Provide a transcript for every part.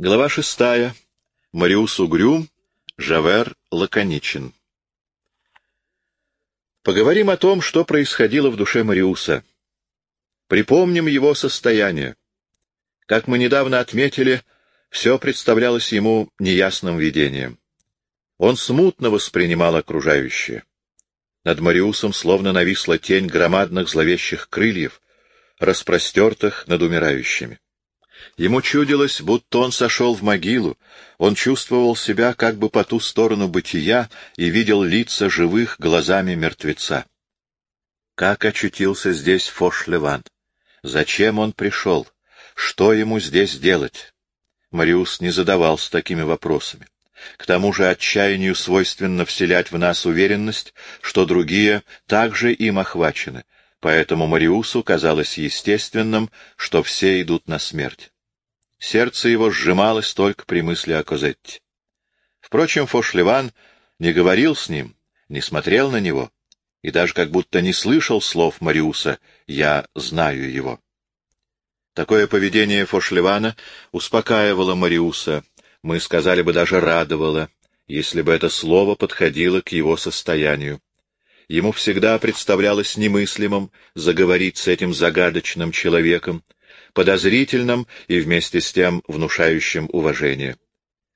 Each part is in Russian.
Глава шестая. Мариус угрюм, Жавер лаконичен. Поговорим о том, что происходило в душе Мариуса. Припомним его состояние. Как мы недавно отметили, все представлялось ему неясным видением. Он смутно воспринимал окружающее. Над Мариусом словно нависла тень громадных зловещих крыльев, распростертых над умирающими. Ему чудилось, будто он сошел в могилу, он чувствовал себя как бы по ту сторону бытия и видел лица живых глазами мертвеца. Как очутился здесь Фошлеван? Зачем он пришел? Что ему здесь делать? Мариус не задавался такими вопросами. К тому же отчаянию свойственно вселять в нас уверенность, что другие также им охвачены, поэтому Мариусу казалось естественным, что все идут на смерть. Сердце его сжималось только при мысли о Козетте. Впрочем, Фошлеван не говорил с ним, не смотрел на него и даже как будто не слышал слов Мариуса «я знаю его». Такое поведение Фошлевана успокаивало Мариуса, мы сказали бы даже радовало, если бы это слово подходило к его состоянию. Ему всегда представлялось немыслимым заговорить с этим загадочным человеком, подозрительным и вместе с тем внушающим уважение.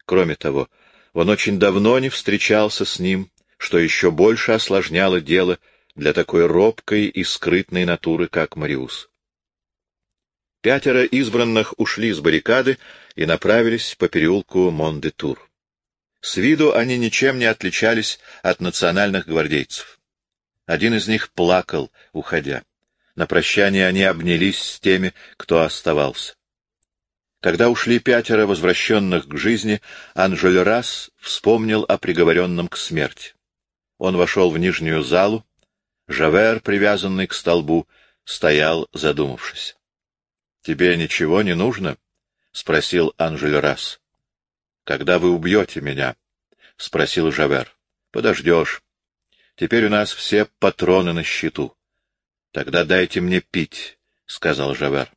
Кроме того, он очень давно не встречался с ним, что еще больше осложняло дело для такой робкой и скрытной натуры, как Мариус. Пятеро избранных ушли с баррикады и направились по переулку Мондетур. С виду они ничем не отличались от национальных гвардейцев. Один из них плакал, уходя. На прощание они обнялись с теми, кто оставался. Когда ушли пятеро возвращенных к жизни, Анжольрас вспомнил о приговоренном к смерти. Он вошел в нижнюю залу. Жавер, привязанный к столбу, стоял, задумавшись. — Тебе ничего не нужно? — спросил Анжель Расс. — Когда вы убьете меня? — спросил Жавер. — Подождешь. Теперь у нас все патроны на счету. — Тогда дайте мне пить, — сказал Жавер.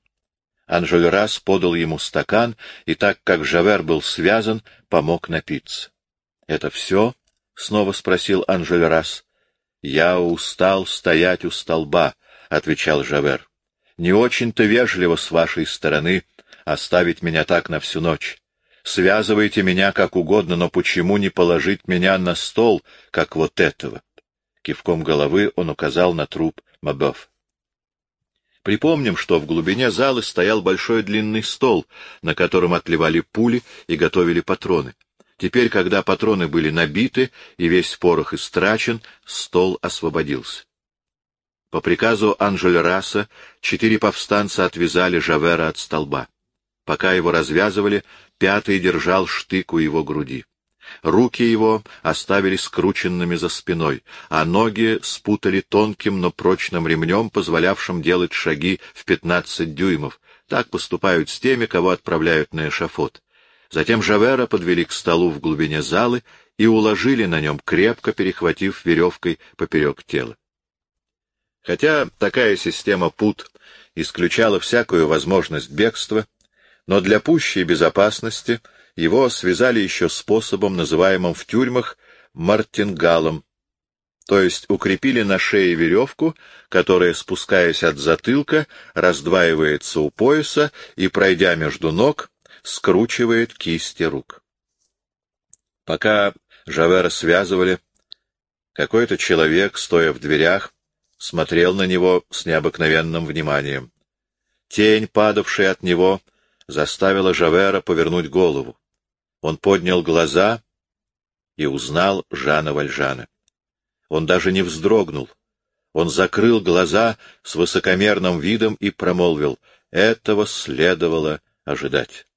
Анжель Расс подал ему стакан, и так как Жавер был связан, помог напиться. — Это все? — снова спросил Анжель Расс. — Я устал стоять у столба, — отвечал Жавер не очень-то вежливо с вашей стороны оставить меня так на всю ночь. Связывайте меня как угодно, но почему не положить меня на стол, как вот этого? Кивком головы он указал на труп Мабов. Припомним, что в глубине зала стоял большой длинный стол, на котором отливали пули и готовили патроны. Теперь, когда патроны были набиты и весь порох истрачен, стол освободился. По приказу Анжель Раса четыре повстанца отвязали Жавера от столба. Пока его развязывали, пятый держал штык у его груди. Руки его оставили скрученными за спиной, а ноги спутали тонким, но прочным ремнем, позволявшим делать шаги в пятнадцать дюймов. Так поступают с теми, кого отправляют на эшафот. Затем Жавера подвели к столу в глубине залы и уложили на нем, крепко перехватив веревкой поперек тела. Хотя такая система пут исключала всякую возможность бегства, но для пущей безопасности его связали еще способом, называемым в тюрьмах мартингалом, то есть укрепили на шее веревку, которая, спускаясь от затылка, раздваивается у пояса и, пройдя между ног, скручивает кисти рук. Пока Жавера связывали, какой-то человек, стоя в дверях, смотрел на него с необыкновенным вниманием. Тень, падавшая от него, заставила Жавера повернуть голову. Он поднял глаза и узнал Жана Вальжана. Он даже не вздрогнул. Он закрыл глаза с высокомерным видом и промолвил. Этого следовало ожидать.